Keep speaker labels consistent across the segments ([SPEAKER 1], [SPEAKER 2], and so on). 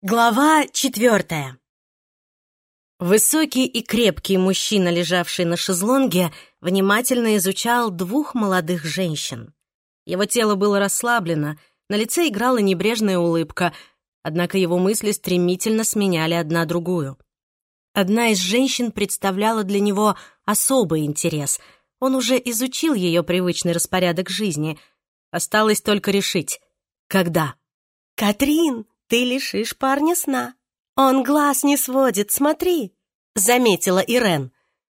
[SPEAKER 1] Глава четвертая. Высокий и крепкий мужчина, лежавший на шезлонге, внимательно изучал двух молодых женщин. Его тело было расслаблено, на лице играла небрежная улыбка, однако его мысли стремительно сменяли одна другую. Одна из женщин представляла для него особый интерес. Он уже изучил ее привычный распорядок жизни. Осталось только решить, когда.
[SPEAKER 2] «Катрин!» Ты лишишь парня сна. Он глаз не сводит, смотри», — заметила Ирен.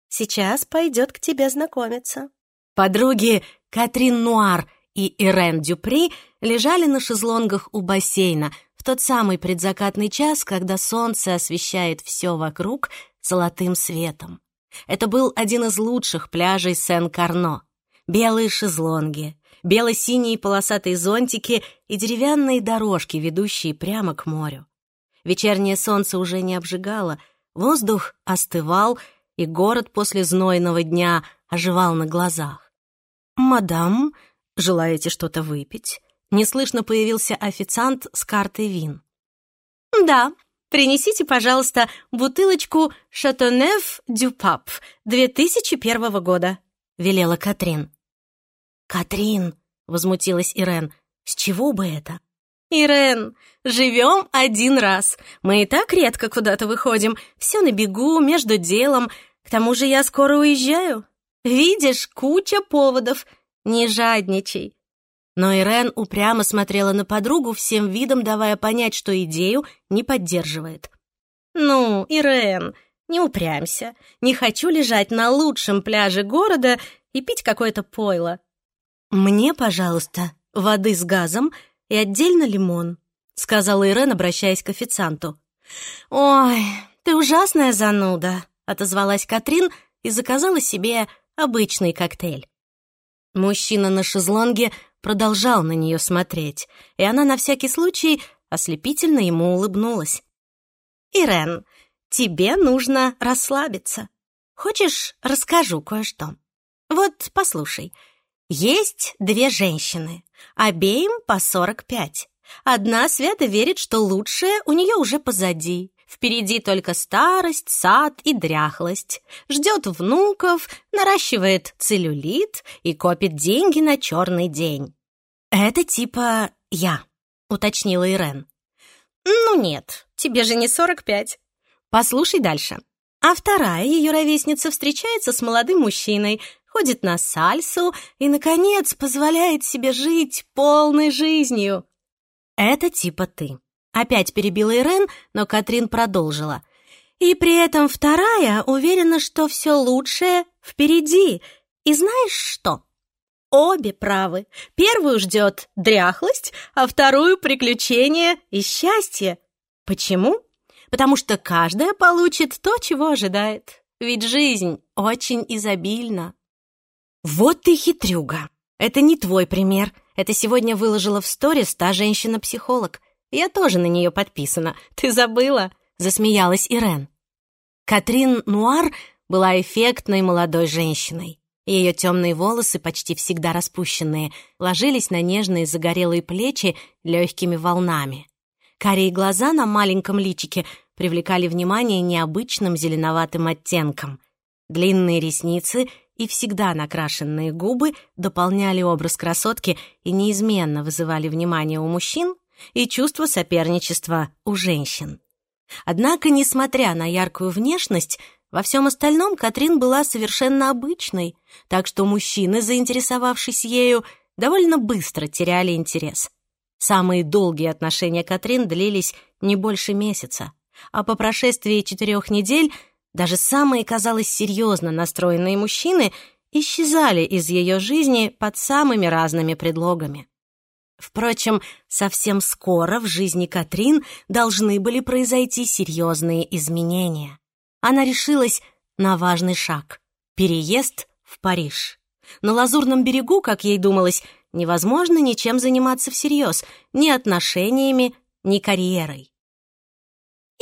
[SPEAKER 2] «Сейчас пойдет к тебе знакомиться».
[SPEAKER 1] Подруги Катрин Нуар и Ирен Дюпри лежали на шезлонгах у бассейна в тот самый предзакатный час, когда солнце освещает все вокруг золотым светом. Это был один из лучших пляжей Сен-Карно. Белые шезлонги, бело-синие полосатые зонтики и деревянные дорожки, ведущие прямо к морю. Вечернее солнце уже не обжигало, воздух остывал, и город после знойного дня оживал на глазах. «Мадам, желаете что-то выпить?» Неслышно появился официант с картой вин.
[SPEAKER 2] «Да, принесите, пожалуйста, бутылочку «Шатонев Дюпап» 2001 года», — велела Катрин.
[SPEAKER 1] «Катрин!» — возмутилась Ирен. «С чего бы это?»
[SPEAKER 2] «Ирен, живем один раз. Мы и так редко куда-то выходим. Все на бегу, между делом. К тому же я скоро уезжаю. Видишь, куча поводов. Не жадничай».
[SPEAKER 1] Но Ирен упрямо смотрела на подругу, всем видом давая понять, что идею не поддерживает.
[SPEAKER 2] «Ну, Ирен, не упрямься. Не хочу лежать на лучшем пляже города и пить какое-то пойло.
[SPEAKER 1] «Мне, пожалуйста, воды с газом и отдельно лимон», — сказала Ирен, обращаясь к официанту.
[SPEAKER 2] «Ой, ты ужасная зануда», — отозвалась Катрин и заказала себе обычный коктейль.
[SPEAKER 1] Мужчина на шезлонге продолжал на нее смотреть, и она на всякий случай ослепительно ему улыбнулась.
[SPEAKER 2] «Ирен, тебе нужно расслабиться. Хочешь, расскажу кое-что? Вот, послушай». Есть две женщины, обеим по 45. Одна свято верит, что лучшее у нее уже позади. Впереди только старость, сад и дряхлость. Ждет внуков, наращивает целлюлит и копит деньги на черный день.
[SPEAKER 1] «Это типа я», — уточнила Ирен.
[SPEAKER 2] «Ну нет, тебе же не 45. Послушай дальше. А вторая ее ровесница встречается с молодым мужчиной, ходит на сальсу и, наконец, позволяет себе жить полной жизнью.
[SPEAKER 1] Это типа ты. Опять перебила Ирен, но Катрин продолжила.
[SPEAKER 2] И при этом вторая уверена, что все лучшее впереди. И знаешь что? Обе правы. Первую ждет дряхлость, а вторую — приключения и счастье. Почему? Потому что каждая получит то, чего ожидает. Ведь жизнь очень изобильна.
[SPEAKER 1] «Вот ты хитрюга! Это не твой пример. Это сегодня выложила в сторис та женщина-психолог. Я тоже на нее подписана. Ты забыла?» — засмеялась Ирен. Катрин Нуар была эффектной молодой женщиной. Ее темные волосы, почти всегда распущенные, ложились на нежные загорелые плечи легкими волнами. Карие глаза на маленьком личике привлекали внимание необычным зеленоватым оттенком. Длинные ресницы и всегда накрашенные губы дополняли образ красотки и неизменно вызывали внимание у мужчин и чувство соперничества у женщин. Однако, несмотря на яркую внешность, во всем остальном Катрин была совершенно обычной, так что мужчины, заинтересовавшись ею, довольно быстро теряли интерес. Самые долгие отношения Катрин длились не больше месяца, а по прошествии четырех недель даже самые, казалось, серьезно настроенные мужчины исчезали из ее жизни под самыми разными предлогами. Впрочем, совсем скоро в жизни Катрин должны были произойти серьезные изменения. Она решилась на важный шаг — переезд в Париж. На Лазурном берегу, как ей думалось, невозможно ничем заниматься всерьез, ни отношениями, ни карьерой.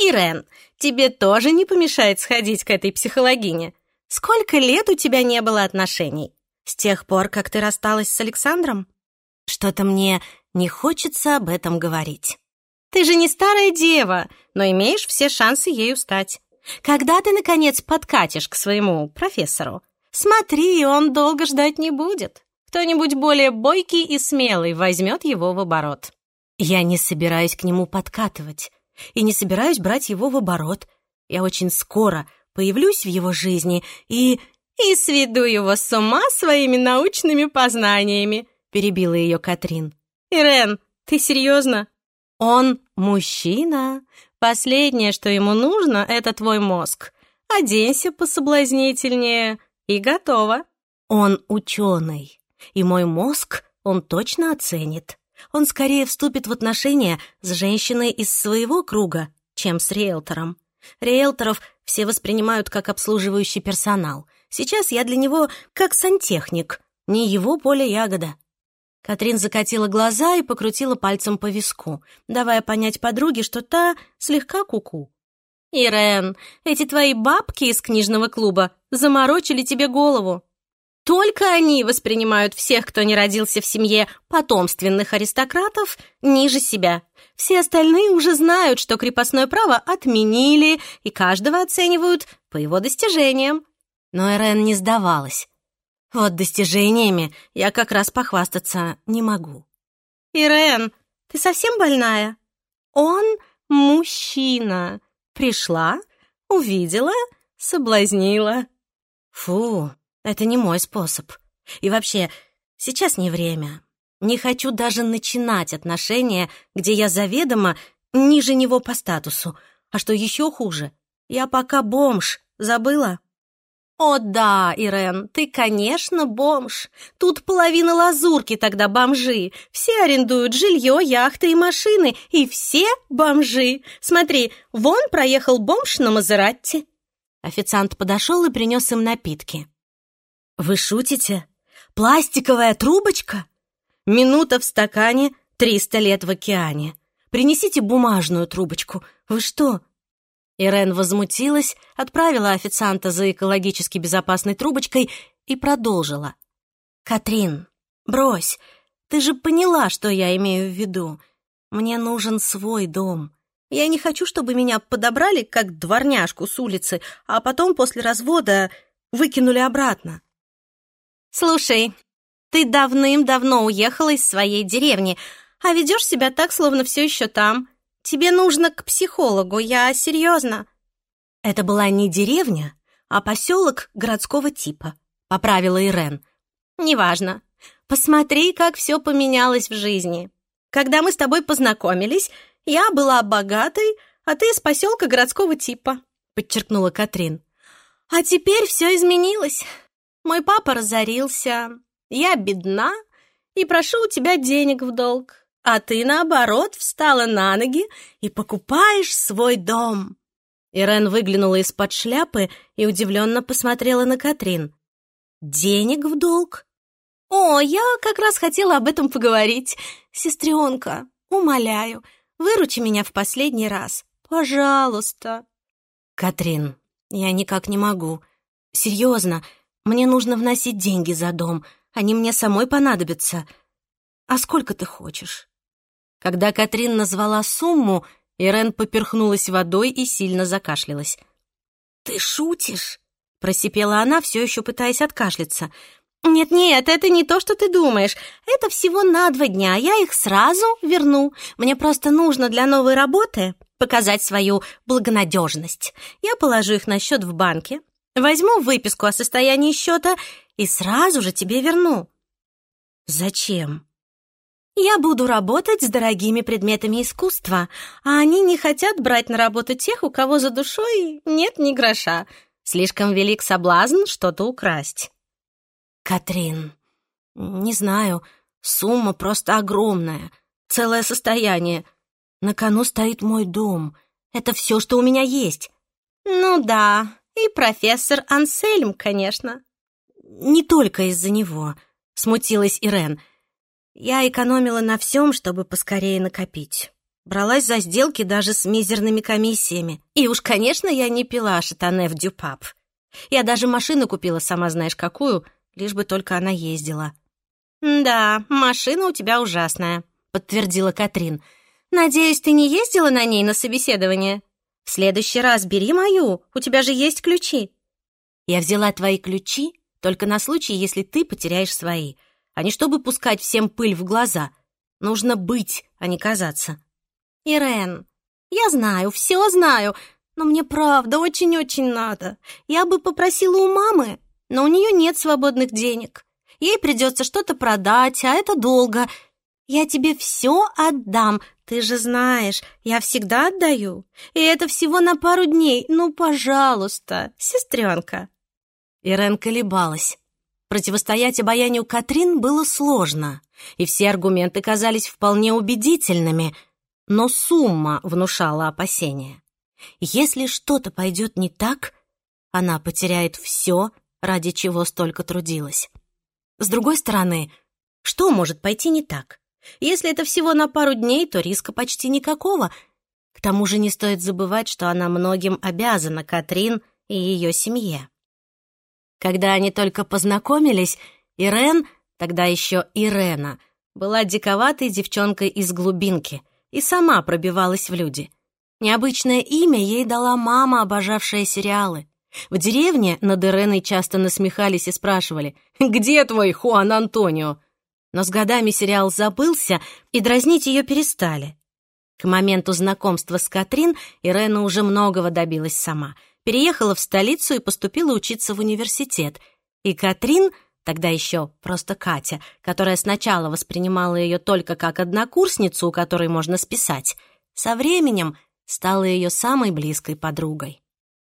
[SPEAKER 2] «Ирен, тебе тоже не помешает сходить к этой психологине. Сколько лет у тебя не было отношений? С тех пор, как ты рассталась с Александром?»
[SPEAKER 1] «Что-то мне не хочется об этом говорить».
[SPEAKER 2] Ты же не старая дева, но имеешь все шансы ею стать. Когда ты, наконец, подкатишь к своему профессору, смотри, он долго ждать не будет. Кто-нибудь более бойкий и смелый возьмет его в оборот. Я не собираюсь к нему подкатывать и не собираюсь брать его в оборот. Я очень скоро появлюсь в его жизни и... и сведу его с ума своими научными познаниями, перебила ее Катрин. Ирен, ты серьезно? Он мужчина. Последнее, что ему нужно, это твой мозг. Оденься пособлазнительнее и готово. Он ученый, и мой мозг он точно оценит. Он скорее вступит в отношения с женщиной из своего круга, чем с риэлтором. Риэлторов все воспринимают как обслуживающий персонал. Сейчас я для него как сантехник, не его поле ягода. Катрин закатила глаза и покрутила пальцем по виску, давая понять подруге, что та слегка куку. -ку. «Ирен, эти твои бабки из книжного клуба заморочили тебе голову. Только они воспринимают всех, кто не родился в семье потомственных аристократов, ниже себя. Все остальные уже знают, что крепостное право отменили, и каждого оценивают по его достижениям». Но Ирен не сдавалась. Вот достижениями я как раз похвастаться не могу. Ирен, ты совсем больная? Он мужчина. Пришла, увидела, соблазнила. Фу, это не мой способ. И вообще, сейчас не время. Не хочу даже начинать отношения, где я заведомо ниже него по статусу. А что еще хуже, я пока бомж, забыла? «О да, Ирен, ты, конечно, бомж. Тут половина лазурки тогда бомжи. Все арендуют жилье, яхты и машины, и все бомжи. Смотри, вон проехал бомж на Мазератти». Официант подошел и принес им напитки. «Вы шутите? Пластиковая трубочка? Минута в стакане, триста лет в океане. Принесите бумажную трубочку. Вы что, Ирен возмутилась, отправила официанта за экологически безопасной трубочкой и продолжила. «Катрин, брось, ты же поняла, что я имею в виду. Мне нужен свой дом. Я не хочу, чтобы меня подобрали как дворняжку с улицы, а потом после развода выкинули обратно». «Слушай, ты давным-давно уехала из своей деревни, а ведешь себя так, словно все еще там. Тебе нужно к психологу, я серьезно». Это была не деревня, а поселок городского типа, поправила Ирен. «Неважно. Посмотри, как все поменялось в жизни. Когда мы с тобой познакомились, я была богатой, а ты из поселка городского типа», подчеркнула Катрин. «А теперь все изменилось. Мой папа разорился, я бедна и прошу у тебя денег в долг а ты, наоборот, встала на ноги и покупаешь свой дом». Ирен выглянула из-под шляпы и удивленно посмотрела на Катрин. «Денег в долг?» «О, я как раз хотела об этом поговорить. Сестренка, умоляю, выручи меня в последний раз. Пожалуйста». «Катрин, я никак не могу. Серьезно, мне нужно вносить деньги за дом. Они мне самой понадобятся. А сколько ты хочешь?» Когда Катрин назвала сумму, Ирен поперхнулась водой и сильно закашлялась. «Ты шутишь?» — просипела она, все еще пытаясь откашляться. «Нет-нет, это не то, что ты думаешь. Это всего на два дня, я их сразу верну. Мне просто нужно для новой работы показать свою благонадежность. Я положу их на счет в банке, возьму выписку о состоянии счета и сразу же тебе верну». «Зачем?» Я буду работать с дорогими предметами искусства, а они не хотят брать на работу тех, у кого за душой нет ни гроша. Слишком велик соблазн что-то украсть. Катрин, не знаю, сумма просто огромная, целое состояние. На кону стоит мой дом. Это все, что у меня есть. Ну да, и профессор Ансельм, конечно. Не только из-за него, смутилась Ирен — я экономила на всем, чтобы поскорее накопить. Бралась за сделки даже с мизерными комиссиями. И уж, конечно, я не пила шатане в дюпап. Я даже машину купила, сама знаешь какую, лишь бы только она ездила. «Да, машина у тебя ужасная», — подтвердила Катрин. Надеюсь, ты не ездила на ней на собеседование? В следующий раз бери мою, у тебя же есть ключи.
[SPEAKER 1] Я взяла твои ключи только на случай, если ты потеряешь свои, а не чтобы пускать всем пыль в глаза. Нужно быть, а не казаться.
[SPEAKER 2] Ирен, я знаю, все знаю, но мне правда очень-очень надо. Я бы попросила у мамы, но у нее нет свободных денег. Ей придется что-то продать, а это долго. Я тебе все отдам, ты же знаешь, я всегда отдаю. И это всего на пару дней. Ну, пожалуйста, сестренка.
[SPEAKER 1] Ирен колебалась. Противостоять обаянию Катрин было сложно, и все аргументы казались вполне убедительными, но сумма внушала опасения. Если что-то пойдет не так, она потеряет все, ради чего столько трудилась. С другой стороны, что может пойти не так? Если это всего на пару дней, то риска почти никакого. К тому же не стоит забывать, что она многим обязана Катрин и ее семье. Когда они только познакомились, Ирен, тогда еще Ирена, была диковатой девчонкой из глубинки и сама пробивалась в люди. Необычное имя ей дала мама, обожавшая сериалы. В деревне над Иреной часто насмехались и спрашивали «Где твой Хуан Антонио?» Но с годами сериал забылся, и дразнить ее перестали. К моменту знакомства с Катрин Ирена уже многого добилась сама. Переехала в столицу и поступила учиться в университет. И Катрин, тогда еще просто Катя, которая сначала воспринимала ее только как однокурсницу, у которой можно списать, со временем стала ее самой близкой подругой.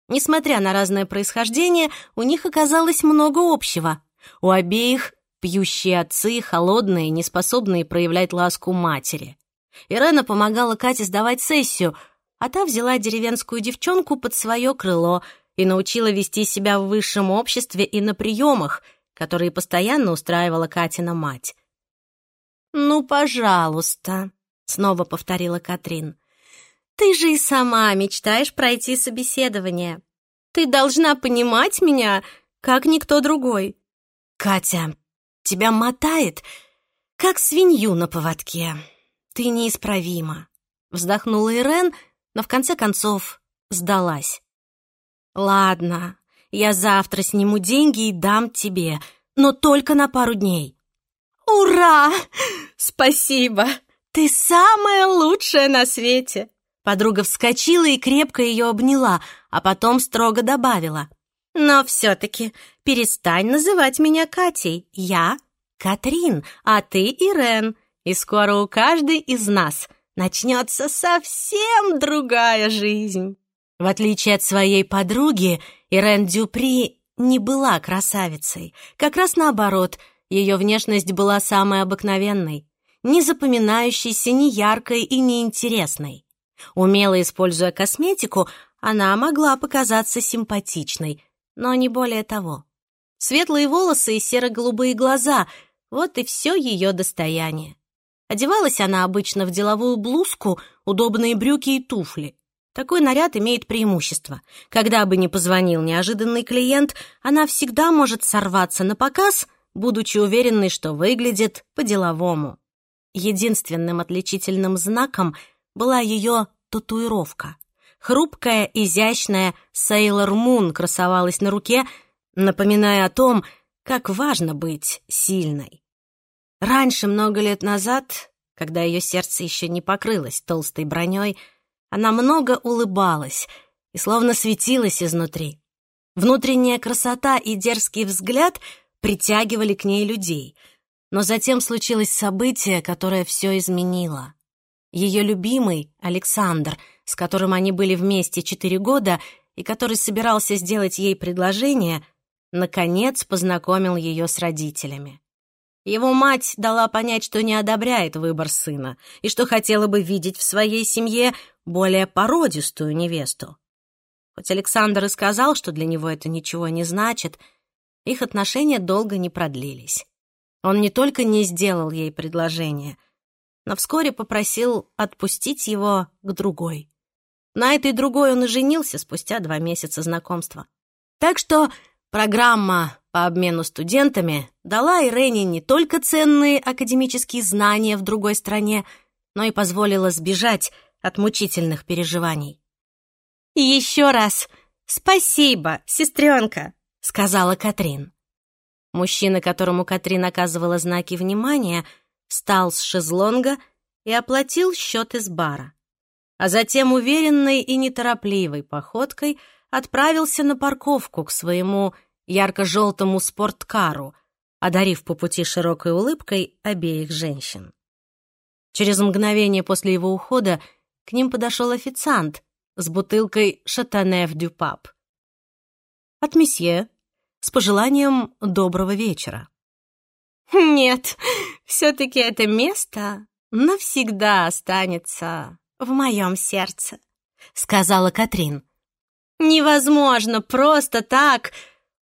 [SPEAKER 1] Несмотря на разное происхождение, у них оказалось много общего. У обеих пьющие отцы, холодные, неспособные проявлять ласку матери. Ирена помогала Кате сдавать сессию, а та взяла деревенскую девчонку под свое крыло и научила вести себя в высшем обществе и на приемах, которые постоянно устраивала Катина мать.
[SPEAKER 2] «Ну, пожалуйста», — снова повторила Катрин. «Ты же и сама мечтаешь пройти собеседование. Ты должна понимать меня, как никто другой».
[SPEAKER 1] «Катя, Тебя мотает, как свинью на поводке. Ты неисправима. Вздохнула Ирен, но в конце концов сдалась. Ладно, я завтра сниму деньги и дам тебе, но только на пару дней.
[SPEAKER 2] Ура! Спасибо! Ты самая лучшая на свете!
[SPEAKER 1] Подруга вскочила и крепко ее обняла, а потом строго добавила.
[SPEAKER 2] Но все-таки перестань называть меня Катей. Я Катрин, а ты Ирен. И скоро у каждой из нас начнется совсем другая жизнь.
[SPEAKER 1] В отличие от своей подруги, Ирен Дюпри не была красавицей. Как раз наоборот, ее внешность была самой обыкновенной, не запоминающейся, не яркой и не интересной. Умело используя косметику, она могла показаться симпатичной, но не более того. Светлые волосы и серо-голубые глаза — вот и все ее достояние. Одевалась она обычно в деловую блузку, удобные брюки и туфли. Такой наряд имеет преимущество. Когда бы ни позвонил неожиданный клиент, она всегда может сорваться на показ, будучи уверенной, что выглядит по-деловому. Единственным отличительным знаком была ее татуировка. Хрупкая, изящная Sailor Moon красовалась на руке, напоминая о том, как важно быть сильной. Раньше, много лет назад, когда ее сердце еще не покрылось толстой броней, она много улыбалась и словно светилась изнутри. Внутренняя красота и дерзкий взгляд притягивали к ней людей. Но затем случилось событие, которое все изменило. Ее любимый, Александр, с которым они были вместе четыре года и который собирался сделать ей предложение, наконец познакомил ее с родителями. Его мать дала понять, что не одобряет выбор сына и что хотела бы видеть в своей семье более породистую невесту. Хоть Александр и сказал, что для него это ничего не значит, их отношения долго не продлились. Он не только не сделал ей предложение, но вскоре попросил отпустить его к другой. На этой другой он и женился спустя два месяца знакомства. Так что Программа по обмену студентами дала Ирене не только ценные академические знания в другой стране, но и позволила сбежать от мучительных переживаний.
[SPEAKER 2] «Еще раз спасибо, сестренка», — сказала Катрин.
[SPEAKER 1] Мужчина, которому Катрин оказывала знаки внимания, встал с шезлонга и оплатил счет из бара. А затем уверенной и неторопливой походкой отправился на парковку к своему ярко-желтому спорткару, одарив по пути широкой улыбкой обеих женщин. Через мгновение после его ухода к ним подошел официант с бутылкой «Шатанев дю пап». От месье с пожеланием доброго вечера.
[SPEAKER 2] «Нет, все-таки это место навсегда останется в моем сердце», — сказала Катрин. «Невозможно просто так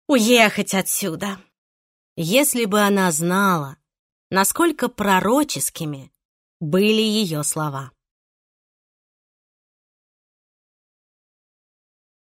[SPEAKER 2] уехать отсюда».
[SPEAKER 1] Если бы она знала, насколько пророческими были ее слова.